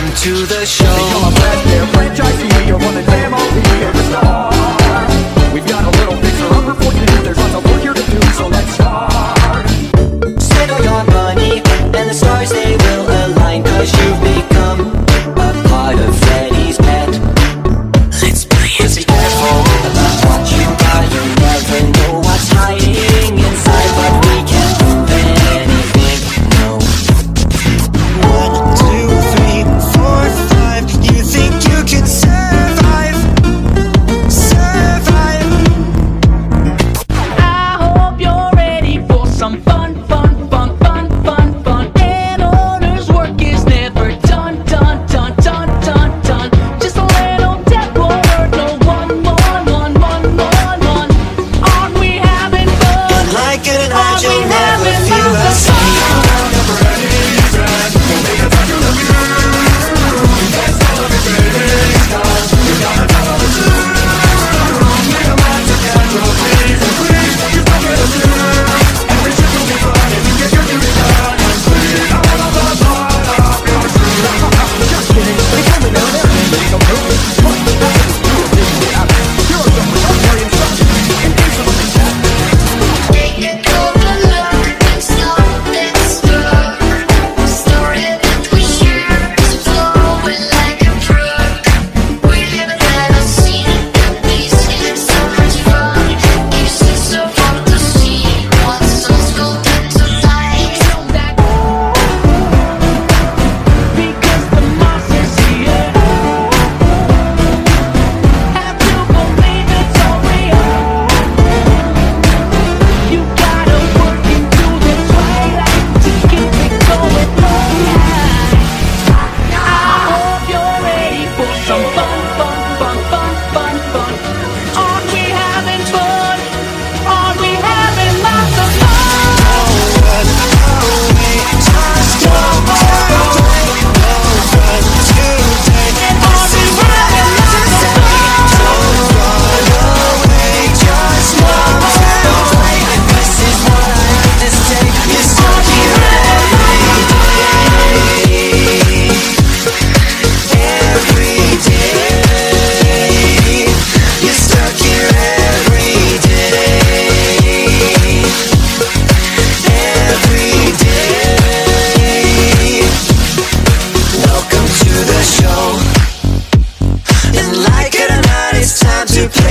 Welcome to the show. You're a brand new franchisee. You're running MOP. You're the star. We've got a little bit.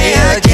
yeah,